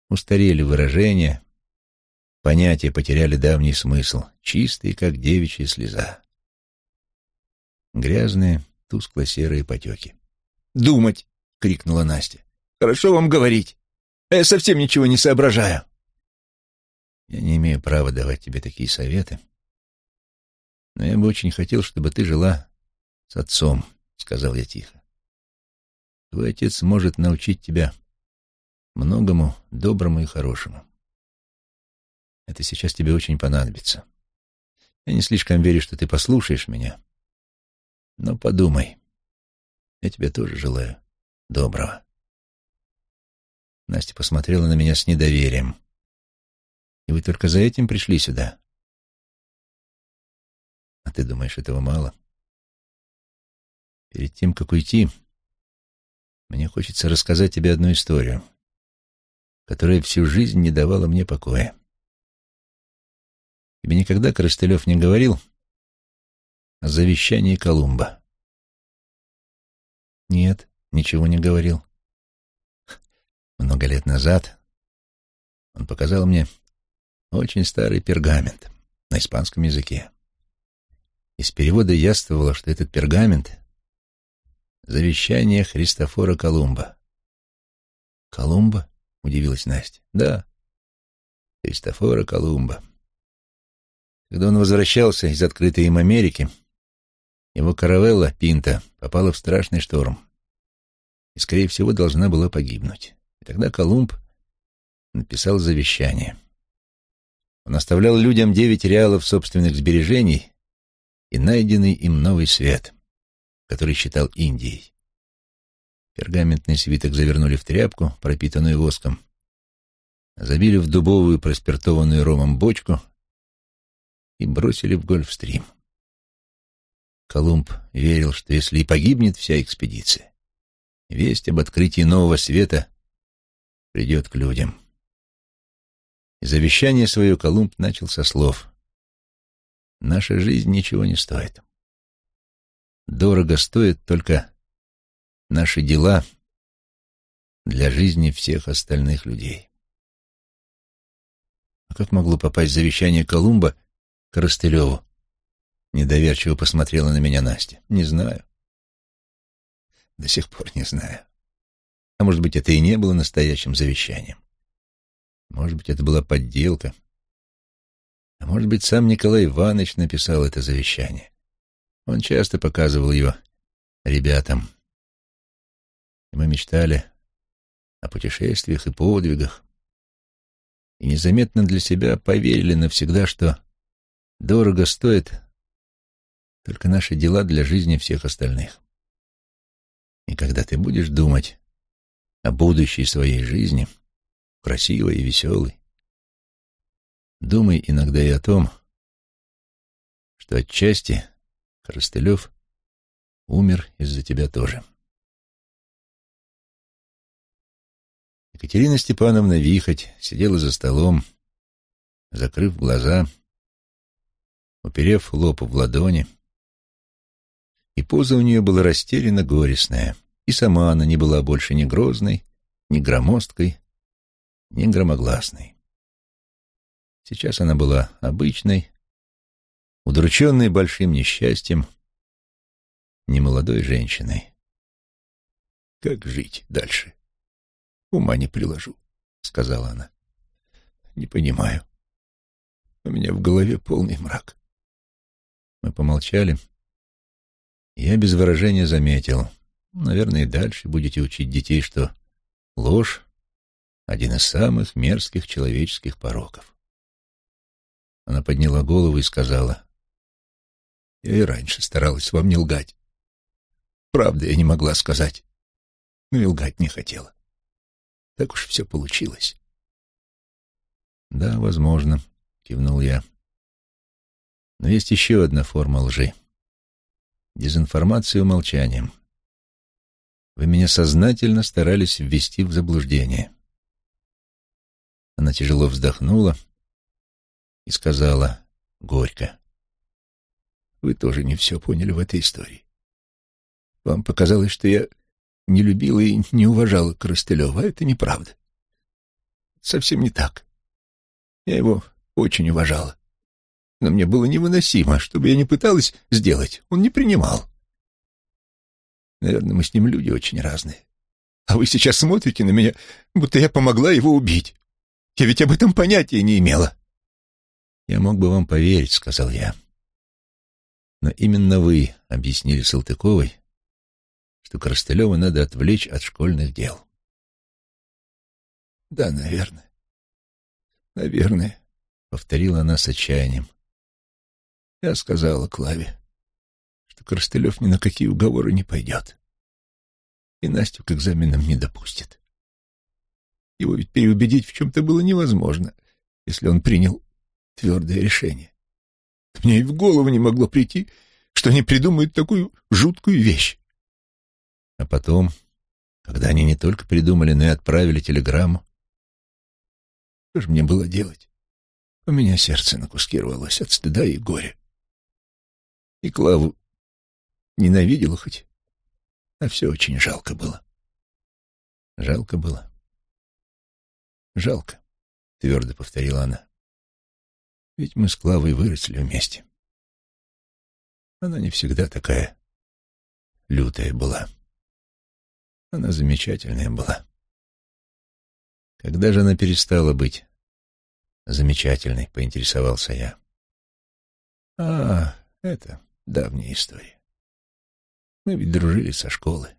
Устарели выражения, понятия потеряли давний смысл, чистые, как девичья слеза. Грязные, тускло-серые потеки. «Думать!» — крикнула Настя. «Хорошо вам говорить, а я совсем ничего не соображаю». Я не имею права давать тебе такие советы, но я бы очень хотел, чтобы ты жила с отцом, — сказал я тихо. Твой отец может научить тебя многому доброму и хорошему. Это сейчас тебе очень понадобится. Я не слишком верю, что ты послушаешь меня, но подумай. Я тебе тоже желаю доброго. Настя посмотрела на меня с недоверием. «И вы только за этим пришли сюда?» «А ты думаешь, этого мало?» «Перед тем, как уйти, мне хочется рассказать тебе одну историю, которая всю жизнь не давала мне покоя. Тебе никогда Коростылев не говорил о завещании Колумба?» «Нет, ничего не говорил. Много лет назад он показал мне очень старый пергамент на испанском языке. Из перевода яствовало, что этот пергамент — завещание Христофора Колумба. «Колумба?» — удивилась Настя. «Да, Христофора Колумба. Когда он возвращался из открытой им Америки, его каравелла Пинта попала в страшный шторм и, скорее всего, должна была погибнуть. И тогда Колумб написал завещание. Он оставлял людям девять реалов собственных сбережений и найденный им новый свет, который считал Индией. Пергаментный свиток завернули в тряпку, пропитанную воском, забили в дубовую проспиртованную ромом бочку и бросили в Гольфстрим. Колумб верил, что если и погибнет вся экспедиция, весть об открытии нового света придет к людям. И завещание свое Колумб начал со слов «Наша жизнь ничего не стоит. Дорого стоит только наши дела для жизни всех остальных людей». А как могло попасть завещание Колумба к? Недоверчиво посмотрела на меня Настя. Не знаю. До сих пор не знаю. А может быть, это и не было настоящим завещанием. Может быть, это была подделка. А может быть, сам Николай Иванович написал это завещание. Он часто показывал его ребятам. И мы мечтали о путешествиях и подвигах. И незаметно для себя поверили навсегда, что дорого стоит только наши дела для жизни всех остальных. И когда ты будешь думать о будущей своей жизни, красивой и веселой. Думай иногда и о том, что отчасти Коростылев умер из-за тебя тоже. Екатерина Степановна Вихоть сидела за столом, закрыв глаза, уперев лоб в ладони, и поза у нее была растерянно горестная — и сама она не была больше ни грозной, ни громоздкой, ни громогласной. Сейчас она была обычной, удрученной большим несчастьем, немолодой женщиной. «Как жить дальше? Ума не приложу», — сказала она. «Не понимаю. У меня в голове полный мрак». Мы помолчали. Я без выражения заметил — Наверное, и дальше будете учить детей, что ложь — один из самых мерзких человеческих пороков. Она подняла голову и сказала, «Я и раньше старалась вам не лгать. Правда, я не могла сказать, но и лгать не хотела. Так уж все получилось». «Да, возможно», — кивнул я. «Но есть еще одна форма лжи — дезинформация умолчанием. Вы меня сознательно старались ввести в заблуждение. Она тяжело вздохнула и сказала горько. Вы тоже не все поняли в этой истории. Вам показалось, что я не любила и не уважала Коростылева, это неправда. Совсем не так. Я его очень уважала. Но мне было невыносимо, чтобы я не пыталась сделать, он не принимал. Наверное, мы с ним люди очень разные. А вы сейчас смотрите на меня, будто я помогла его убить. Я ведь об этом понятия не имела. Я мог бы вам поверить, сказал я. Но именно вы объяснили Салтыковой, что Коростылева надо отвлечь от школьных дел. Да, наверное. Наверное, повторила она с отчаянием. Я сказала Клаве, что Коростылев ни на какие уговоры не пойдет. И Настю к экзаменам не допустит. Его ведь переубедить в чем-то было невозможно, если он принял твердое решение. Мне и в голову не могло прийти, что они придумают такую жуткую вещь. А потом, когда они не только придумали, но и отправили телеграмму, что же мне было делать? У меня сердце на куски рвалось от стыда и горя. И Клаву ненавидела хоть, а все очень жалко было. Жалко было. Жалко, — твердо повторила она. Ведь мы с Клавой выросли вместе. Она не всегда такая лютая была. Она замечательная была. Когда же она перестала быть замечательной, поинтересовался я. А, это давняя история. Мы ведь дружили со школы.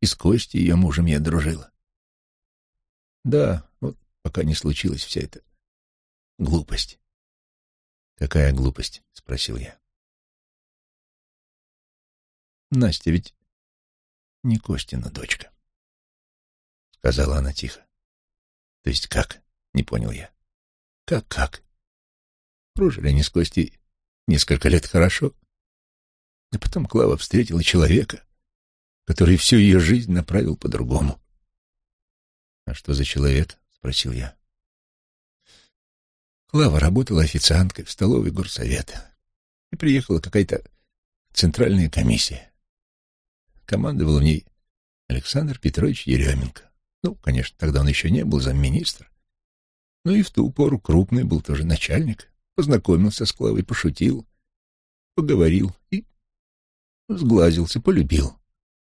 И с Костей, ее мужем, я дружила. Да, вот пока не случилась вся эта глупость. «Какая глупость?» — спросил я. «Настя ведь не Костина дочка», — сказала она тихо. «То есть как?» — не понял я. «Как-как? Прожили они с Костей несколько лет хорошо, а потом Клава встретила человека, который всю ее жизнь направил по-другому». «А что за человек?» — спросил я. Клава работала официанткой в столовой горсовета. И приехала какая-то центральная комиссия. Командовал в ней Александр Петрович Еременко. Ну, конечно, тогда он еще не был замминистра. Ну и в ту пору крупный был тоже начальник. Познакомился с Клавой, пошутил, поговорил и сглазился, полюбил.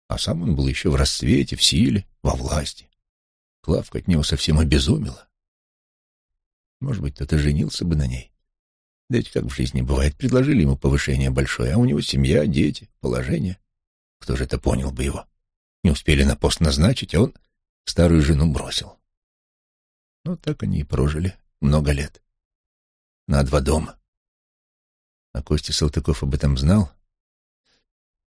А сам он был еще в расцвете, в силе, во власти. Клавка от него совсем обезумела. Может быть, кто-то женился бы на ней. Да ведь как в жизни бывает, предложили ему повышение большое, а у него семья, дети, положение. Кто же это понял бы его? Не успели на пост назначить, а он старую жену бросил. Ну, так они и прожили много лет. На два дома. А Костя Салтыков об этом знал?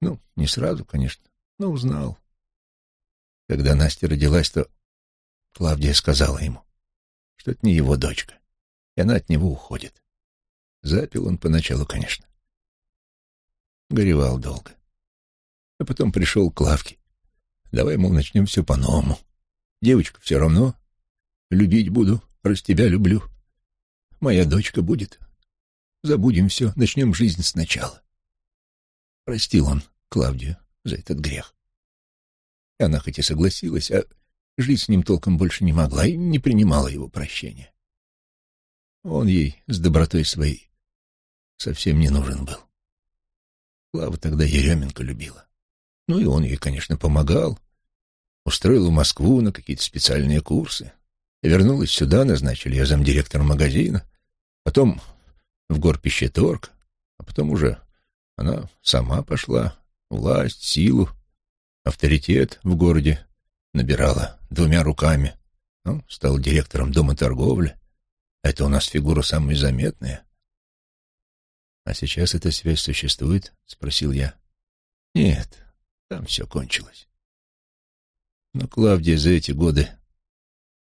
Ну, не сразу, конечно, но узнал. Когда Настя родилась, то Клавдия сказала ему что это не его дочка, и она от него уходит. Запил он поначалу, конечно. Горевал долго. А потом пришел к Лавке. Давай, мол, начнем все по-новому. Девочка все равно. Любить буду, раз тебя люблю. Моя дочка будет. Забудем все, начнем жизнь сначала. Простил он Клавдию за этот грех. Она хоть и согласилась, а Жить с ним толком больше не могла и не принимала его прощения. Он ей с добротой своей совсем не нужен был. Клава тогда Еременко любила. Ну и он ей, конечно, помогал. Устроил в Москву на какие-то специальные курсы. Вернулась сюда, назначили ее замдиректором магазина. Потом в горпищеторг. А потом уже она сама пошла. Власть, силу, авторитет в городе набирала двумя руками. Ну, стал директором дома торговли. Это у нас фигура самая заметная. «А сейчас эта связь существует?» — спросил я. «Нет, там все кончилось. Но Клавдия за эти годы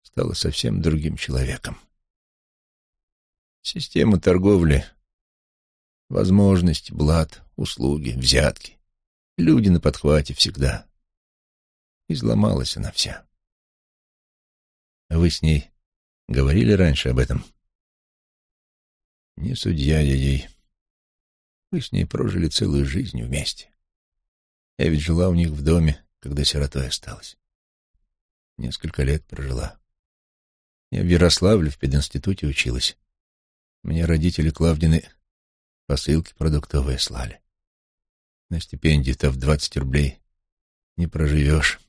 стала совсем другим человеком. Система торговли, возможности, блат, услуги, взятки. Люди на подхвате всегда. Изломалась она вся. Вы с ней говорили раньше об этом? Не судья я ей. Мы с ней прожили целую жизнь вместе. Я ведь жила у них в доме, когда сиротой осталась. Несколько лет прожила. Я в Ярославле в пединституте училась. Мне родители Клавдины посылки продуктовые слали. На стипендию-то в двадцать рублей не проживешь.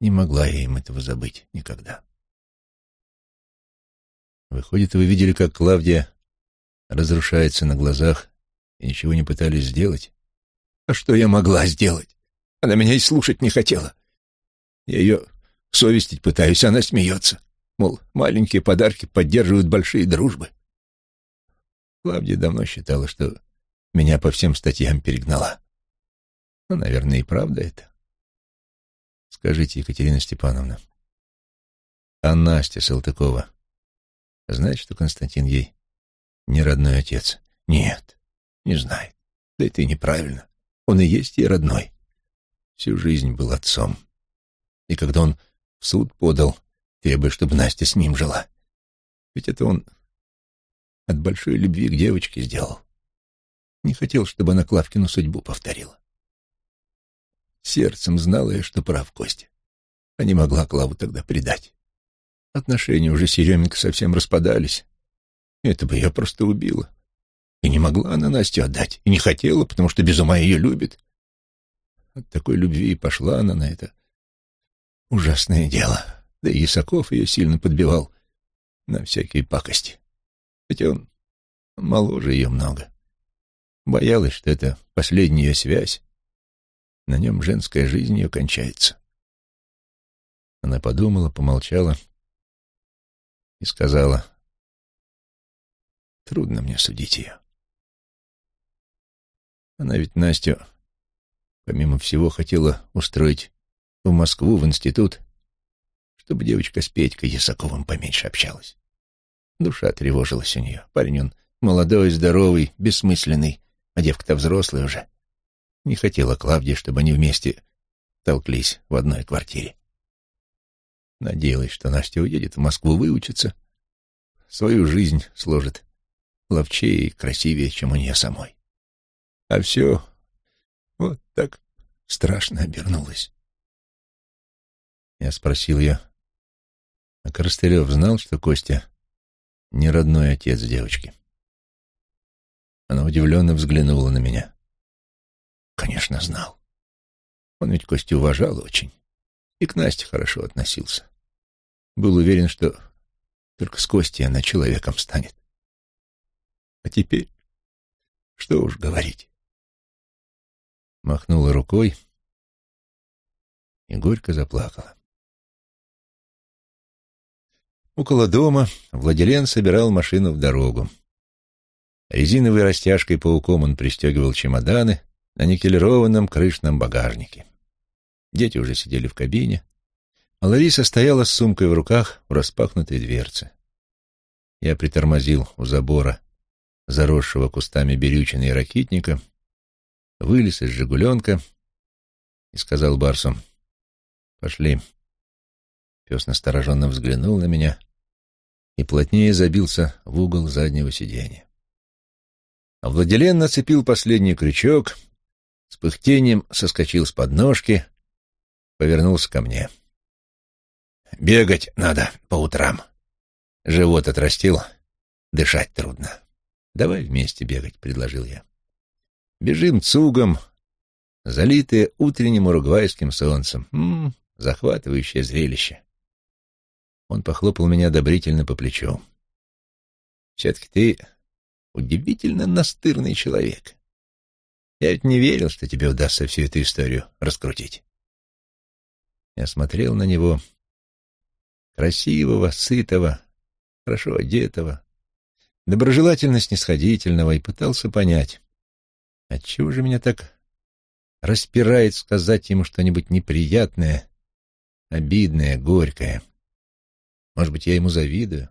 Не могла я им этого забыть никогда. Выходит, вы видели, как Клавдия разрушается на глазах и ничего не пытались сделать? А что я могла сделать? Она меня и слушать не хотела. Я ее совестить пытаюсь, она смеется. Мол, маленькие подарки поддерживают большие дружбы. Клавдия давно считала, что меня по всем статьям перегнала. Ну, наверное, и правда это. Скажите, Екатерина Степановна, А Настя Салтыкова знает, что Константин ей не родной отец? Нет, не знает. Да это и неправильно. Он и есть ей родной. Всю жизнь был отцом. И когда он в суд подал, требуя, чтобы Настя с ним жила, ведь это он от большой любви к девочке сделал. Не хотел, чтобы она Клавкину судьбу повторила. Сердцем знала я, что прав Костя, а не могла Клаву тогда предать. Отношения уже с Еременко совсем распадались. Это бы я просто убила. И не могла она Настю отдать, и не хотела, потому что без ума ее любит. От такой любви и пошла она на это ужасное дело. Да и Исаков ее сильно подбивал на всякие пакости. Хотя он моложе ее много. Боялась, что это последняя ее связь. На нем женская жизнь ее кончается. Она подумала, помолчала и сказала, «Трудно мне судить ее. Она ведь Настю, помимо всего, хотела устроить в Москву, в институт, чтобы девочка с Петькой Ясаковым поменьше общалась. Душа тревожилась у нее. Парень он молодой, здоровый, бессмысленный, а девка-то взрослая уже. Не хотела Клавдия, чтобы они вместе толклись в одной квартире. Надеялась, что Настя уедет в Москву выучиться, свою жизнь сложит ловчее и красивее, чем у нее самой. А все вот так страшно обернулось. Я спросил ее, а Коростылев знал, что Костя не родной отец девочки? Она удивленно взглянула на меня. Конечно, знал. Он ведь Костю уважал очень. И к Насте хорошо относился. Был уверен, что только с Костей она человеком станет. А теперь, что уж говорить. Махнула рукой и горько заплакала. Около дома Владилен собирал машину в дорогу. Резиновой растяжкой пауком он пристегивал чемоданы на никелированном крышном багажнике. Дети уже сидели в кабине, а Лариса стояла с сумкой в руках в распахнутой дверце. Я притормозил у забора, заросшего кустами берючины и ракитника, вылез из «Жигуленка» и сказал Барсу, «Пошли». Пес настороженно взглянул на меня и плотнее забился в угол заднего сиденья. А Владилен нацепил последний крючок, с пыхтением соскочил с подножки, повернулся ко мне. «Бегать надо по утрам. Живот отрастил, дышать трудно. Давай вместе бегать», — предложил я. «Бежим цугом, залитые утренним уругвайским солнцем. М -м, захватывающее зрелище». Он похлопал меня одобрительно по плечу. «Все-таки ты удивительно настырный человек. Я ведь не верил, что тебе удастся всю эту историю раскрутить». Я смотрел на него, красивого, сытого, хорошо одетого, доброжелательно снисходительного, и пытался понять, отчего же меня так распирает сказать ему что-нибудь неприятное, обидное, горькое. Может быть, я ему завидую?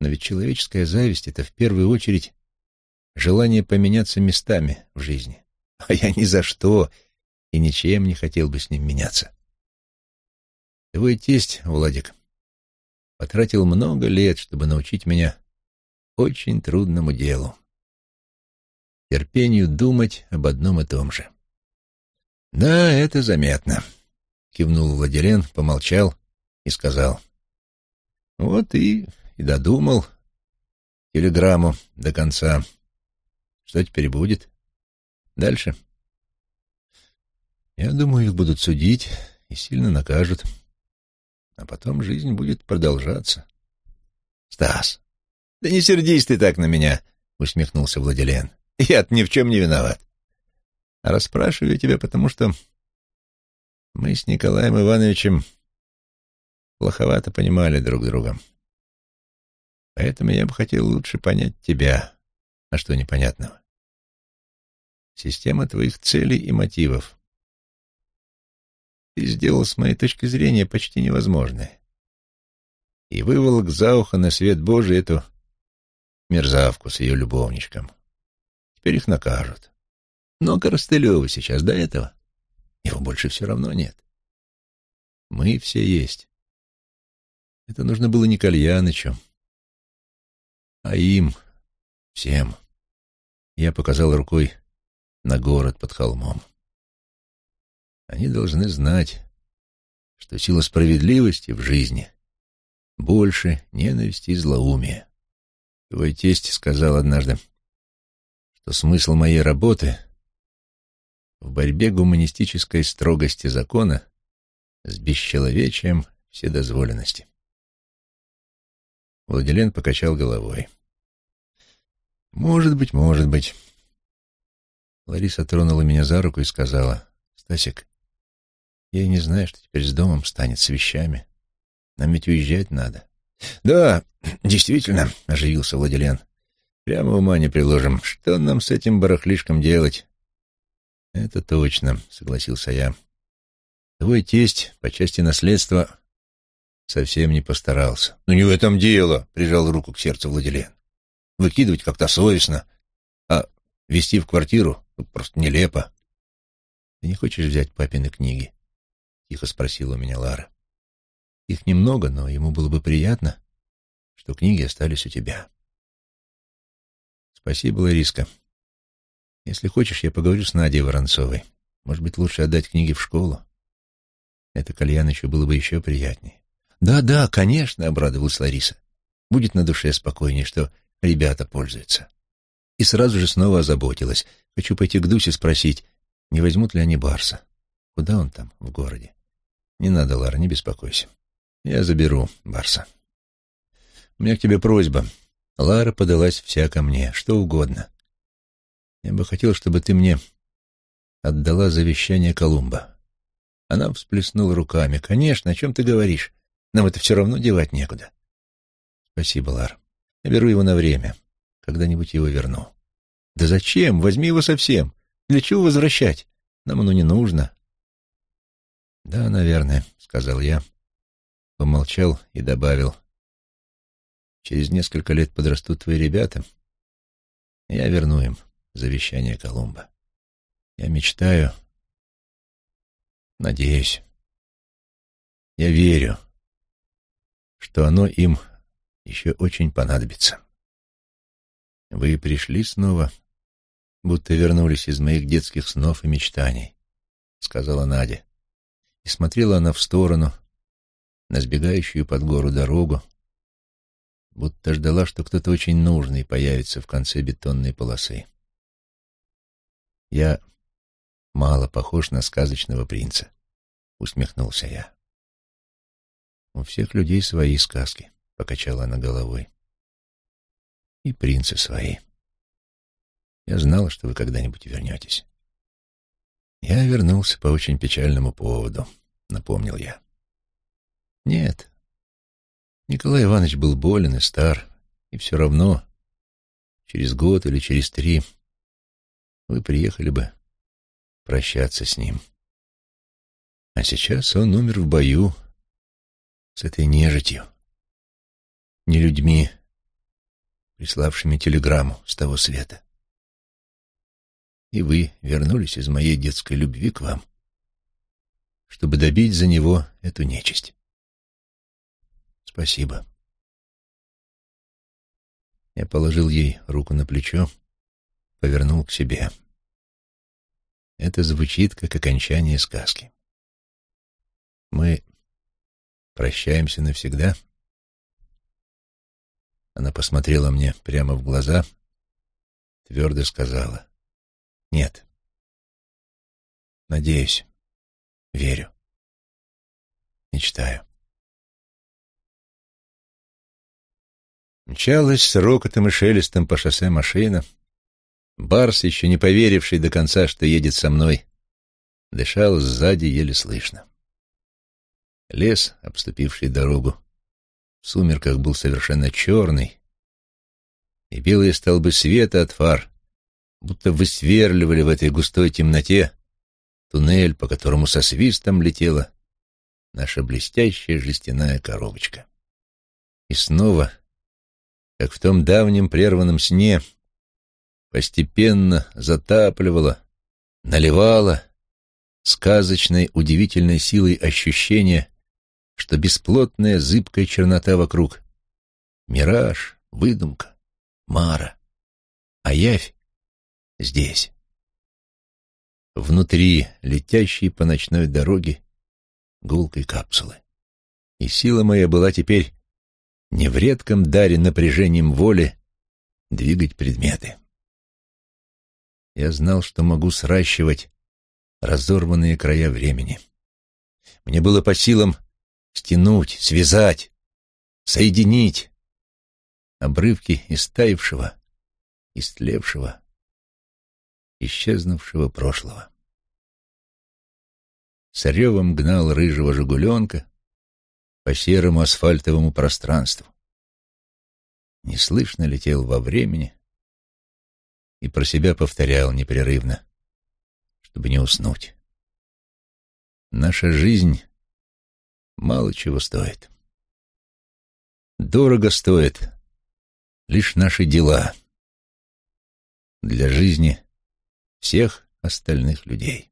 Но ведь человеческая зависть — это в первую очередь желание поменяться местами в жизни. А я ни за что и ничем не хотел бы с ним меняться. Твой тесть, Владик, потратил много лет, чтобы научить меня очень трудному делу — терпению думать об одном и том же. «Да, это заметно», — кивнул Владилен, помолчал и сказал. Вот и, и додумал телеграмму до конца. Что теперь будет? Дальше? Я думаю, их будут судить и сильно накажут. А потом жизнь будет продолжаться. Стас, да не сердись ты так на меня, усмехнулся Владилен. я ни в чем не виноват. А расспрашиваю тебя, потому что мы с Николаем Ивановичем плоховато понимали друг друга. Поэтому я бы хотел лучше понять тебя. А что непонятного? Система твоих целей и мотивов. Ты сделал, с моей точки зрения, почти невозможное. и выволок за ухо на свет Божий эту мерзавку с ее любовничком. Теперь их накажут. Но Коростылева сейчас до этого. Его больше все равно нет. Мы все есть. Это нужно было не Кальянычу, а им, всем. Я показал рукой на город под холмом. Они должны знать, что сила справедливости в жизни больше ненависти и злоумия. Твой тесть сказал однажды, что смысл моей работы в борьбе гуманистической строгости закона с бесчеловечием вседозволенности. Владилен покачал головой. «Может быть, может быть». Лариса тронула меня за руку и сказала, «Стасик, я не знаю, что теперь с домом станет, с вещами. Нам ведь уезжать надо». «Да, действительно», — оживился Владилен. «Прямо ума не приложим. Что нам с этим барахлишком делать?» «Это точно», — согласился я. «Твой тесть по части наследства совсем не постарался». «Ну не в этом дело», — прижал руку к сердцу Владилен. «Выкидывать как-то совестно, а вести в квартиру просто нелепо». «Ты не хочешь взять папины книги?» — тихо спросила у меня Лара. «Их немного, но ему было бы приятно, что книги остались у тебя». «Спасибо, Лариска. Если хочешь, я поговорю с Надей Воронцовой. Может быть, лучше отдать книги в школу? Это Кальянычу было бы еще приятнее». «Да, да, конечно», — обрадовалась Лариса. «Будет на душе спокойнее, что ребята пользуются». И сразу же снова озаботилась. «Хочу пойти к Дусе спросить, не возьмут ли они Барса? Куда он там, в городе?» «Не надо, Лара, не беспокойся. Я заберу Барса». «У меня к тебе просьба». Лара подалась вся ко мне, что угодно. «Я бы хотел, чтобы ты мне отдала завещание Колумба». Она всплеснула руками. «Конечно, о чем ты говоришь? Нам это все равно девать некуда». «Спасибо, Лар. Я беру его на время. Когда-нибудь его верну». «Да зачем? Возьми его совсем. Для чего возвращать? Нам оно не нужно». «Да, наверное», — сказал я, помолчал и добавил. «Через несколько лет подрастут твои ребята. Я верну им завещание Колумба. Я мечтаю, надеюсь, я верю, что оно им еще очень понадобится. Вы пришли снова, будто вернулись из моих детских снов и мечтаний, — сказала Надя и смотрела она в сторону, на сбегающую под гору дорогу, будто ждала, что кто-то очень нужный появится в конце бетонной полосы. «Я мало похож на сказочного принца», — усмехнулся я. «У всех людей свои сказки», — покачала она головой. «И принцы свои. Я знала, что вы когда-нибудь вернетесь». «Я вернулся по очень печальному поводу», — напомнил я. «Нет, Николай Иванович был болен и стар, и все равно через год или через три вы приехали бы прощаться с ним. А сейчас он умер в бою с этой нежитью, не людьми, приславшими телеграмму с того света и вы вернулись из моей детской любви к вам, чтобы добить за него эту нечисть. Спасибо. Я положил ей руку на плечо, повернул к себе. Это звучит как окончание сказки. Мы прощаемся навсегда. Она посмотрела мне прямо в глаза, твердо сказала. Нет. Надеюсь. Верю. Мечтаю. Мчалась с рокотом и шелестом по шоссе машина. Барс, еще не поверивший до конца, что едет со мной, дышал сзади еле слышно. Лес, обступивший дорогу, в сумерках был совершенно черный, и белые столбы света от фар будто высверливали в этой густой темноте туннель, по которому со свистом летела наша блестящая жестяная коробочка. И снова, как в том давнем прерванном сне, постепенно затапливало, наливало сказочной удивительной силой ощущение, что бесплотная зыбкая чернота вокруг — мираж, выдумка, мара, а явь здесь. Внутри летящей по ночной дороге гулкой капсулы. И сила моя была теперь не в редком даре напряжением воли двигать предметы. Я знал, что могу сращивать разорванные края времени. Мне было по силам стянуть, связать, соединить обрывки истаившего, истлевшего, исчезнувшего прошлого. С ревом гнал рыжего жигуленка по серому асфальтовому пространству. Неслышно летел во времени и про себя повторял непрерывно, чтобы не уснуть. Наша жизнь мало чего стоит. Дорого стоит лишь наши дела для жизни всех остальных людей.